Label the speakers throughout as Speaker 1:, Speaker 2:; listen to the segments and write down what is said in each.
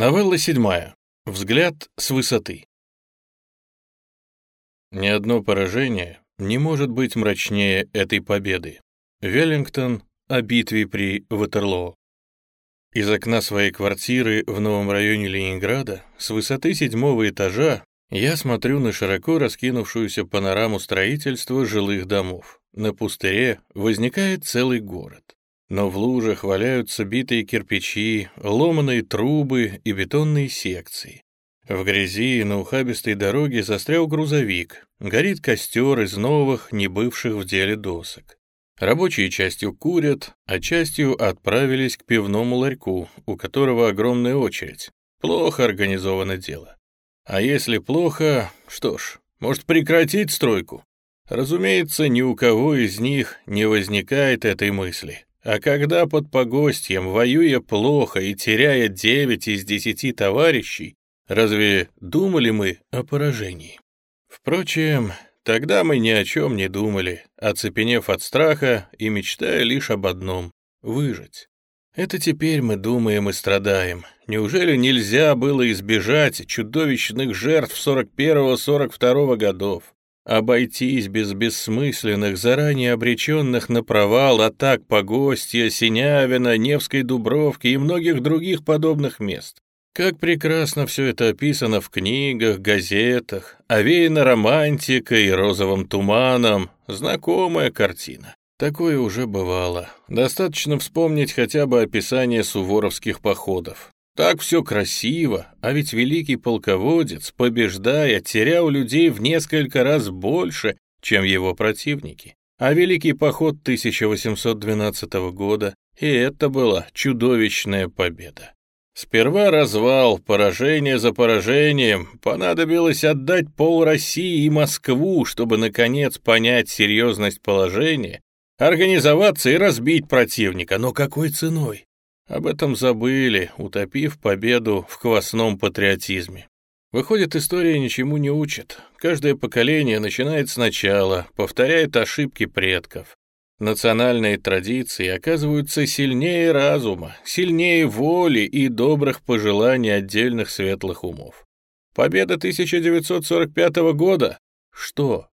Speaker 1: Новелла седьмая. Взгляд с высоты. Ни одно поражение не может быть мрачнее этой победы. Веллингтон о битве при Ватерлоо. Из окна своей квартиры в новом районе Ленинграда с высоты седьмого этажа я смотрю на широко раскинувшуюся панораму строительства жилых домов. На пустыре возникает целый город но в лужах валяются битые кирпичи, ломаные трубы и бетонные секции. В грязи на ухабистой дороге застрял грузовик, горит костер из новых, не бывших в деле досок. Рабочие частью курят, а частью отправились к пивному ларьку, у которого огромная очередь. Плохо организовано дело. А если плохо, что ж, может прекратить стройку? Разумеется, ни у кого из них не возникает этой мысли. А когда под погостьем, воюя плохо и теряя девять из десяти товарищей, разве думали мы о поражении? Впрочем, тогда мы ни о чем не думали, оцепенев от страха и мечтая лишь об одном — выжить. Это теперь мы думаем и страдаем. Неужели нельзя было избежать чудовищных жертв 41-42 годов? Обойтись без бессмысленных, заранее обреченных на провал атак Погостья, Синявина, Невской Дубровки и многих других подобных мест. Как прекрасно все это описано в книгах, газетах, овеяно романтикой и розовым туманом. Знакомая картина. Такое уже бывало. Достаточно вспомнить хотя бы описание суворовских походов. Так все красиво, а ведь великий полководец, побеждая, терял людей в несколько раз больше, чем его противники. А великий поход 1812 года, и это была чудовищная победа. Сперва развал, поражение за поражением, понадобилось отдать пол России и Москву, чтобы, наконец, понять серьезность положения, организоваться и разбить противника, но какой ценой? Об этом забыли, утопив победу в квасном патриотизме. Выходит, история ничему не учит. Каждое поколение начинает сначала, повторяет ошибки предков. Национальные традиции оказываются сильнее разума, сильнее воли и добрых пожеланий отдельных светлых умов. Победа 1945 года? Что?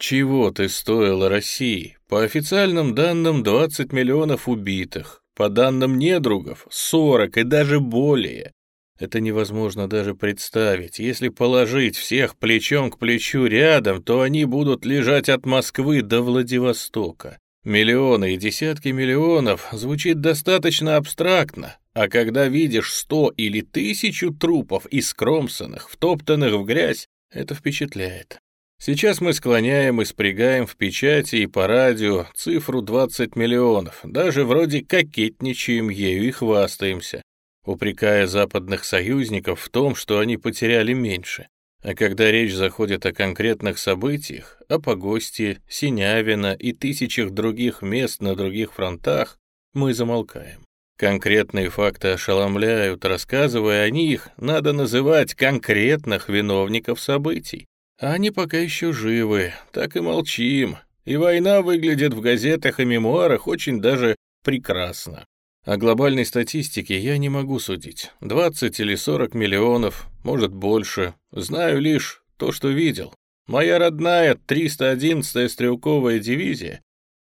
Speaker 1: Чего ты стоила России? По официальным данным 20 миллионов убитых, по данным недругов, 40 и даже более. Это невозможно даже представить. Если положить всех плечом к плечу рядом, то они будут лежать от Москвы до Владивостока. Миллионы и десятки миллионов звучит достаточно абстрактно, а когда видишь сто или тысячу трупов искромсанных, втоптанных в грязь, это впечатляет. Сейчас мы склоняем и спрягаем в печати и по радио цифру 20 миллионов, даже вроде кокетничаем ею и хвастаемся, упрекая западных союзников в том, что они потеряли меньше. А когда речь заходит о конкретных событиях, о погосте, Синявина и тысячах других мест на других фронтах, мы замолкаем. Конкретные факты ошеломляют, рассказывая о них, надо называть конкретных виновников событий. А они пока еще живы, так и молчим. И война выглядит в газетах и мемуарах очень даже прекрасно. О глобальной статистике я не могу судить. 20 или 40 миллионов, может больше. Знаю лишь то, что видел. Моя родная 311-я стрелковая дивизия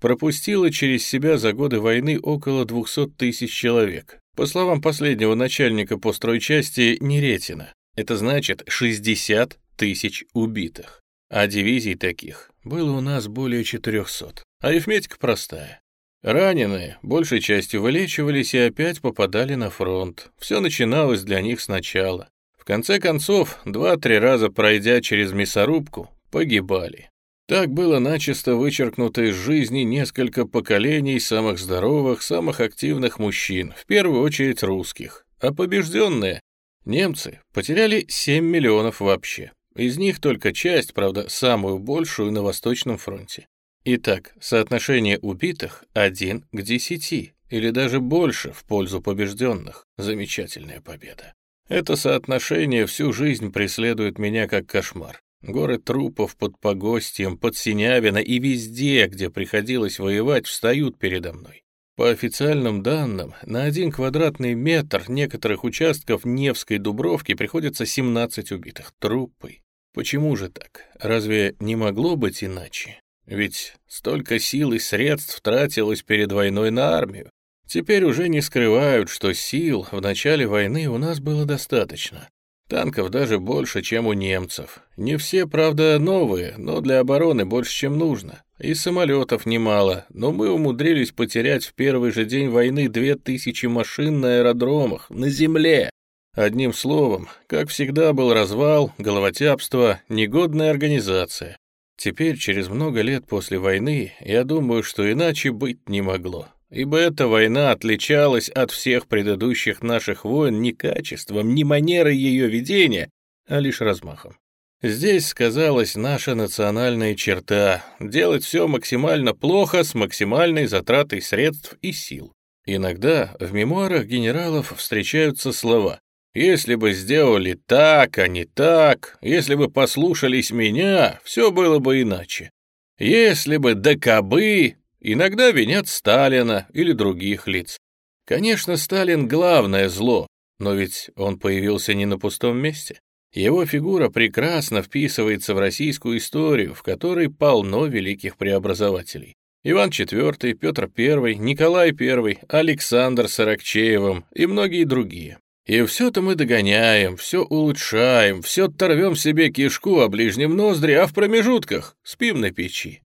Speaker 1: пропустила через себя за годы войны около 200 тысяч человек. По словам последнего начальника по стройчасти Неретина, это значит 60 тысяч убитых, а дивизий таких было у нас более 400. Арифметика простая. Раненые большей частью вылечивались и опять попадали на фронт. Все начиналось для них сначала. В конце концов, два-три раза пройдя через мясорубку, погибали. Так было начисто вычеркнуто из жизни несколько поколений самых здоровых, самых активных мужчин, в первую очередь русских. А побежденные, немцы, потеряли 7 миллионов вообще. Из них только часть, правда, самую большую на Восточном фронте. Итак, соотношение убитых 1 к 10, или даже больше в пользу побежденных. Замечательная победа. Это соотношение всю жизнь преследует меня как кошмар. Горы трупов под Погостьем, под Синявино и везде, где приходилось воевать, встают передо мной. По официальным данным, на один квадратный метр некоторых участков Невской Дубровки приходится 17 убитых. Трупы. Почему же так? Разве не могло быть иначе? Ведь столько сил и средств тратилось перед войной на армию. Теперь уже не скрывают, что сил в начале войны у нас было достаточно. Танков даже больше, чем у немцев. Не все, правда, новые, но для обороны больше, чем нужно. И самолетов немало, но мы умудрились потерять в первый же день войны две тысячи машин на аэродромах, на земле. Одним словом, как всегда был развал, головотяпство, негодная организация. Теперь, через много лет после войны, я думаю, что иначе быть не могло ибо эта война отличалась от всех предыдущих наших войн не качеством, не манерой ее ведения, а лишь размахом. Здесь сказалась наша национальная черта — делать все максимально плохо с максимальной затратой средств и сил. Иногда в мемуарах генералов встречаются слова «Если бы сделали так, а не так, если бы послушались меня, все было бы иначе. Если бы да кабы, Иногда винят Сталина или других лиц. Конечно, Сталин — главное зло, но ведь он появился не на пустом месте. Его фигура прекрасно вписывается в российскую историю, в которой полно великих преобразователей. Иван IV, Петр I, Николай I, Александр с Аракчеевым и многие другие. И все-то мы догоняем, все улучшаем, все торвем себе кишку о ближнем ноздре, а в промежутках спим на печи.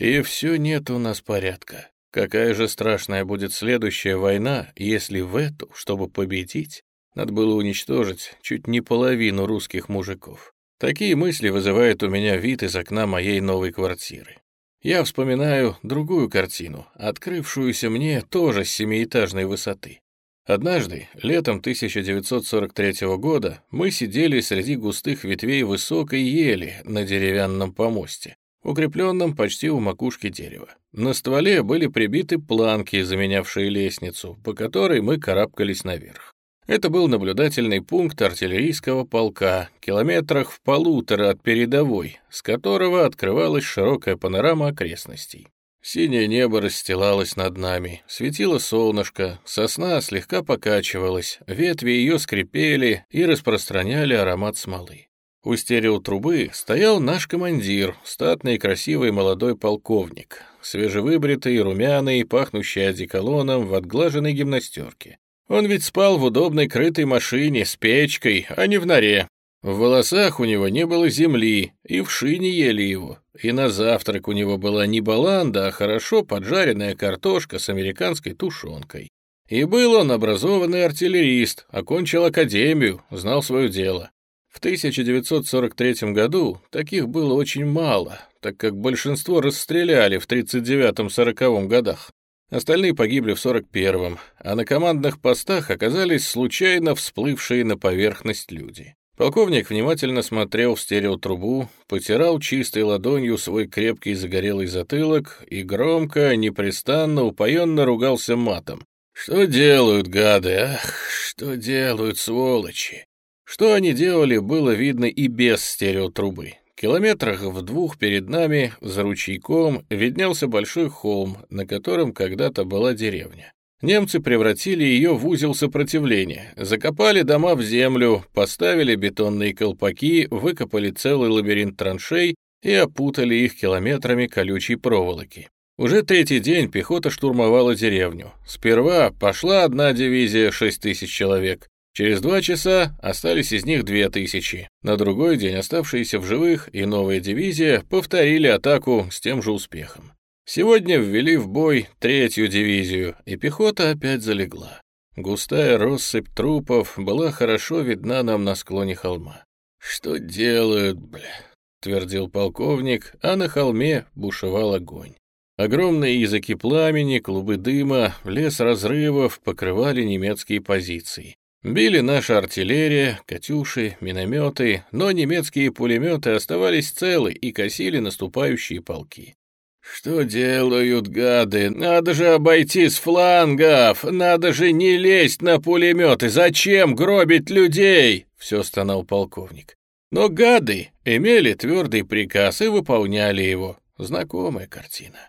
Speaker 1: И все нет у нас порядка. Какая же страшная будет следующая война, если в эту, чтобы победить, надо было уничтожить чуть не половину русских мужиков. Такие мысли вызывают у меня вид из окна моей новой квартиры. Я вспоминаю другую картину, открывшуюся мне тоже с семиэтажной высоты. Однажды, летом 1943 года, мы сидели среди густых ветвей высокой ели на деревянном помосте укрепленном почти у макушки дерева. На стволе были прибиты планки, заменявшие лестницу, по которой мы карабкались наверх. Это был наблюдательный пункт артиллерийского полка, километрах в полутора от передовой, с которого открывалась широкая панорама окрестностей. Синее небо расстилалось над нами, светило солнышко, сосна слегка покачивалась, ветви ее скрипели и распространяли аромат смолы. У стереотрубы стоял наш командир, статный красивый молодой полковник, свежевыбритый, румяный, пахнущий одеколоном в отглаженной гимнастерке. Он ведь спал в удобной крытой машине с печкой, а не в норе. В волосах у него не было земли, и в шине ели его. И на завтрак у него была не баланда, а хорошо поджаренная картошка с американской тушенкой. И был он образованный артиллерист, окончил академию, знал свое дело. В 1943 году таких было очень мало, так как большинство расстреляли в 39-40 годах. Остальные погибли в 41-м, а на командных постах оказались случайно всплывшие на поверхность люди. Полковник внимательно смотрел в стереотрубу, потирал чистой ладонью свой крепкий загорелый затылок и громко, непрестанно, упоенно ругался матом. «Что делают гады, ах, что делают сволочи!» Что они делали, было видно и без стереотрубы. Километрах в двух перед нами, за ручейком, виднелся большой холм, на котором когда-то была деревня. Немцы превратили ее в узел сопротивления, закопали дома в землю, поставили бетонные колпаки, выкопали целый лабиринт траншей и опутали их километрами колючей проволоки. Уже третий день пехота штурмовала деревню. Сперва пошла одна дивизия, 6 тысяч человек, Через два часа остались из них две тысячи. На другой день оставшиеся в живых и новая дивизия повторили атаку с тем же успехом. Сегодня ввели в бой третью дивизию, и пехота опять залегла. Густая россыпь трупов была хорошо видна нам на склоне холма. «Что делают, бля?» — твердил полковник, а на холме бушевал огонь. Огромные языки пламени, клубы дыма, лес разрывов покрывали немецкие позиции. Били наша артиллерия, «Катюши», минометы, но немецкие пулеметы оставались целы и косили наступающие полки. «Что делают гады? Надо же обойти с флангов! Надо же не лезть на пулеметы! Зачем гробить людей?» — все стонал полковник. Но гады имели твердый приказ и выполняли его. Знакомая картина.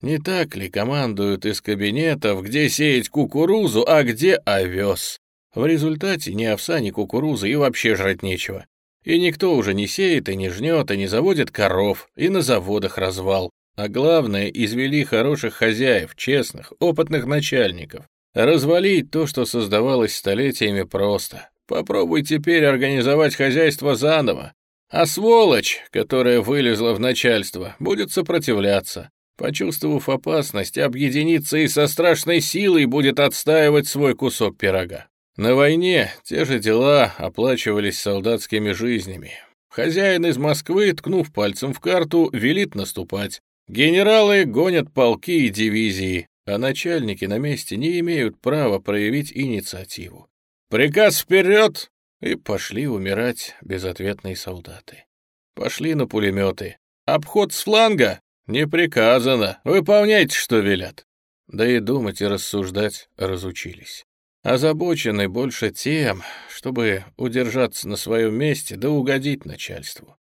Speaker 1: Не так ли командуют из кабинетов, где сеять кукурузу, а где овес? В результате ни овса, ни кукурузы и вообще жрать нечего. И никто уже не сеет и не жнет, и не заводит коров, и на заводах развал. А главное, извели хороших хозяев, честных, опытных начальников. Развалить то, что создавалось столетиями просто. Попробуй теперь организовать хозяйство заново. А сволочь, которая вылезла в начальство, будет сопротивляться. Почувствовав опасность, объединиться и со страшной силой будет отстаивать свой кусок пирога. На войне те же дела оплачивались солдатскими жизнями. Хозяин из Москвы, ткнув пальцем в карту, велит наступать. Генералы гонят полки и дивизии, а начальники на месте не имеют права проявить инициативу. Приказ вперед! И пошли умирать безответные солдаты. Пошли на пулеметы. Обход с фланга? Не приказано. Выполняйте, что велят. Да и думать и рассуждать разучились озабочены больше тем, чтобы удержаться на своем месте да угодить начальству.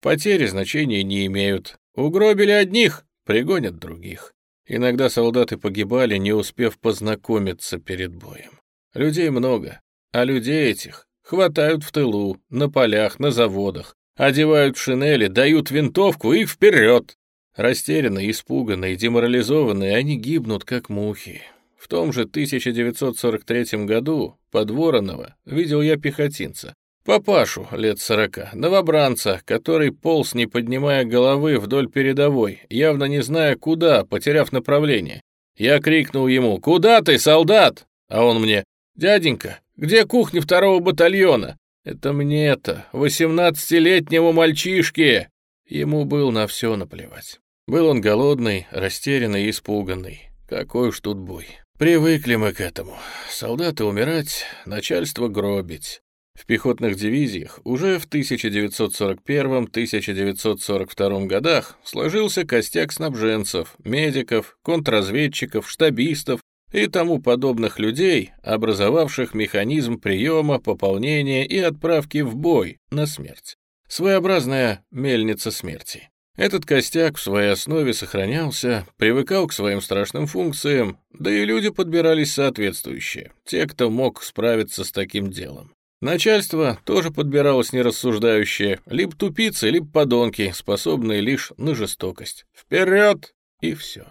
Speaker 1: Потери значения не имеют. Угробили одних, пригонят других. Иногда солдаты погибали, не успев познакомиться перед боем. Людей много, а людей этих хватают в тылу, на полях, на заводах, одевают шинели, дают винтовку и вперед. Растерянные, испуганные, деморализованные, они гибнут, как мухи. В том же 1943 году под Воронова видел я пехотинца. Папашу лет сорока, новобранца, который полз, не поднимая головы вдоль передовой, явно не зная куда, потеряв направление. Я крикнул ему «Куда ты, солдат?» А он мне «Дяденька, где кухня второго батальона?» Это мне-то, восемнадцатилетнему мальчишке. Ему был на все наплевать. Был он голодный, растерянный и испуганный. Какой уж тут бой. Привыкли мы к этому. Солдаты умирать, начальство гробить. В пехотных дивизиях уже в 1941-1942 годах сложился костяк снабженцев, медиков, контрразведчиков, штабистов и тому подобных людей, образовавших механизм приема, пополнения и отправки в бой на смерть. Своеобразная мельница смерти. Этот костяк в своей основе сохранялся, привыкал к своим страшным функциям, да и люди подбирались соответствующие, те, кто мог справиться с таким делом. Начальство тоже подбиралось нерассуждающее, либо тупицы, либо подонки, способные лишь на жестокость. Вперед! И все.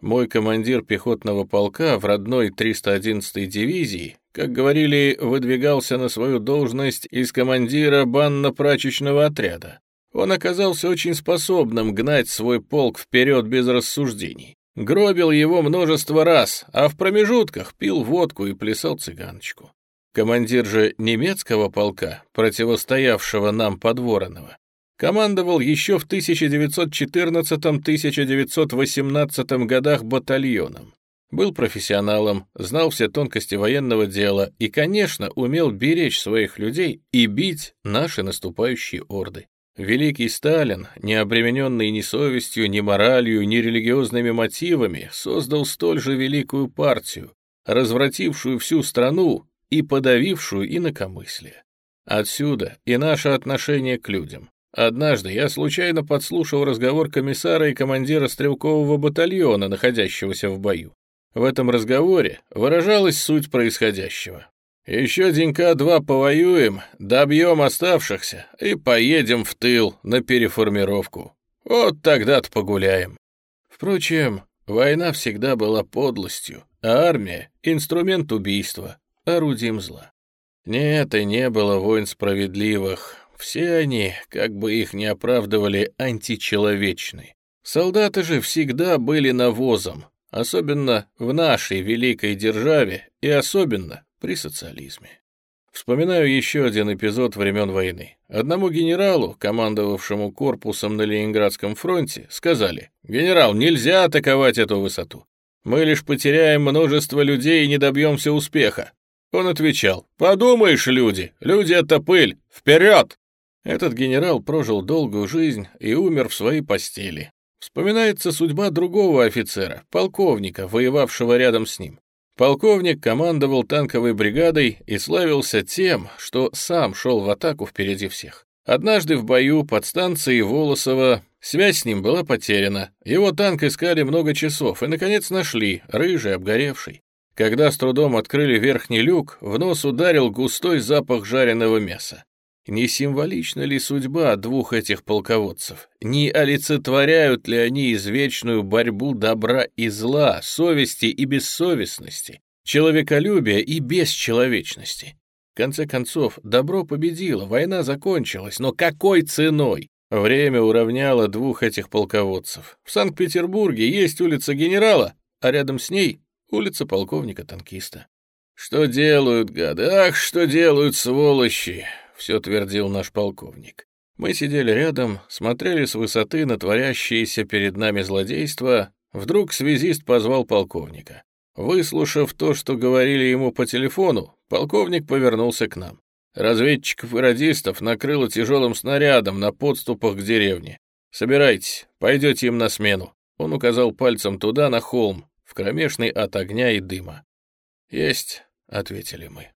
Speaker 1: Мой командир пехотного полка в родной 311-й дивизии, как говорили, выдвигался на свою должность из командира банно-прачечного отряда. Он оказался очень способным гнать свой полк вперед без рассуждений. Гробил его множество раз, а в промежутках пил водку и плясал цыганочку. Командир же немецкого полка, противостоявшего нам под Воронова, командовал еще в 1914-1918 годах батальоном. Был профессионалом, знал все тонкости военного дела и, конечно, умел беречь своих людей и бить наши наступающие орды. Великий Сталин, не обремененный ни совестью, ни моралью, ни религиозными мотивами, создал столь же великую партию, развратившую всю страну и подавившую инакомыслие. Отсюда и наше отношение к людям. Однажды я случайно подслушал разговор комиссара и командира стрелкового батальона, находящегося в бою. В этом разговоре выражалась суть происходящего. Еще денька два повоюем, добьем оставшихся и поедем в тыл на переформировку. Вот тогда-то погуляем. Впрочем, война всегда была подлостью, а армия — инструмент убийства, орудием зла. Нет, и не было войн справедливых. Все они, как бы их ни оправдывали, античеловечны. Солдаты же всегда были навозом, особенно в нашей великой державе и особенно при социализме. Вспоминаю еще один эпизод времен войны. Одному генералу, командовавшему корпусом на Ленинградском фронте, сказали, «Генерал, нельзя атаковать эту высоту. Мы лишь потеряем множество людей и не добьемся успеха». Он отвечал, «Подумаешь, люди, люди — это пыль, вперед!» Этот генерал прожил долгую жизнь и умер в своей постели. Вспоминается судьба другого офицера, полковника, воевавшего рядом с ним. Полковник командовал танковой бригадой и славился тем, что сам шел в атаку впереди всех. Однажды в бою под станцией Волосово Связь с ним была потеряна. Его танк искали много часов и, наконец, нашли, рыжий, обгоревший. Когда с трудом открыли верхний люк, в нос ударил густой запах жареного мяса. Не символична ли судьба двух этих полководцев? Не олицетворяют ли они извечную борьбу добра и зла, совести и бессовестности, человеколюбия и бесчеловечности? В конце концов, добро победило, война закончилась, но какой ценой? Время уравняло двух этих полководцев. В Санкт-Петербурге есть улица генерала, а рядом с ней улица полковника-танкиста. «Что делают, гады? Ах, что делают, сволочи!» — все твердил наш полковник. Мы сидели рядом, смотрели с высоты на творящееся перед нами злодейство. Вдруг связист позвал полковника. Выслушав то, что говорили ему по телефону, полковник повернулся к нам. Разведчиков и радистов накрыло тяжелым снарядом на подступах к деревне. «Собирайтесь, пойдете им на смену». Он указал пальцем туда, на холм, в кромешный от огня и дыма. «Есть», — ответили мы.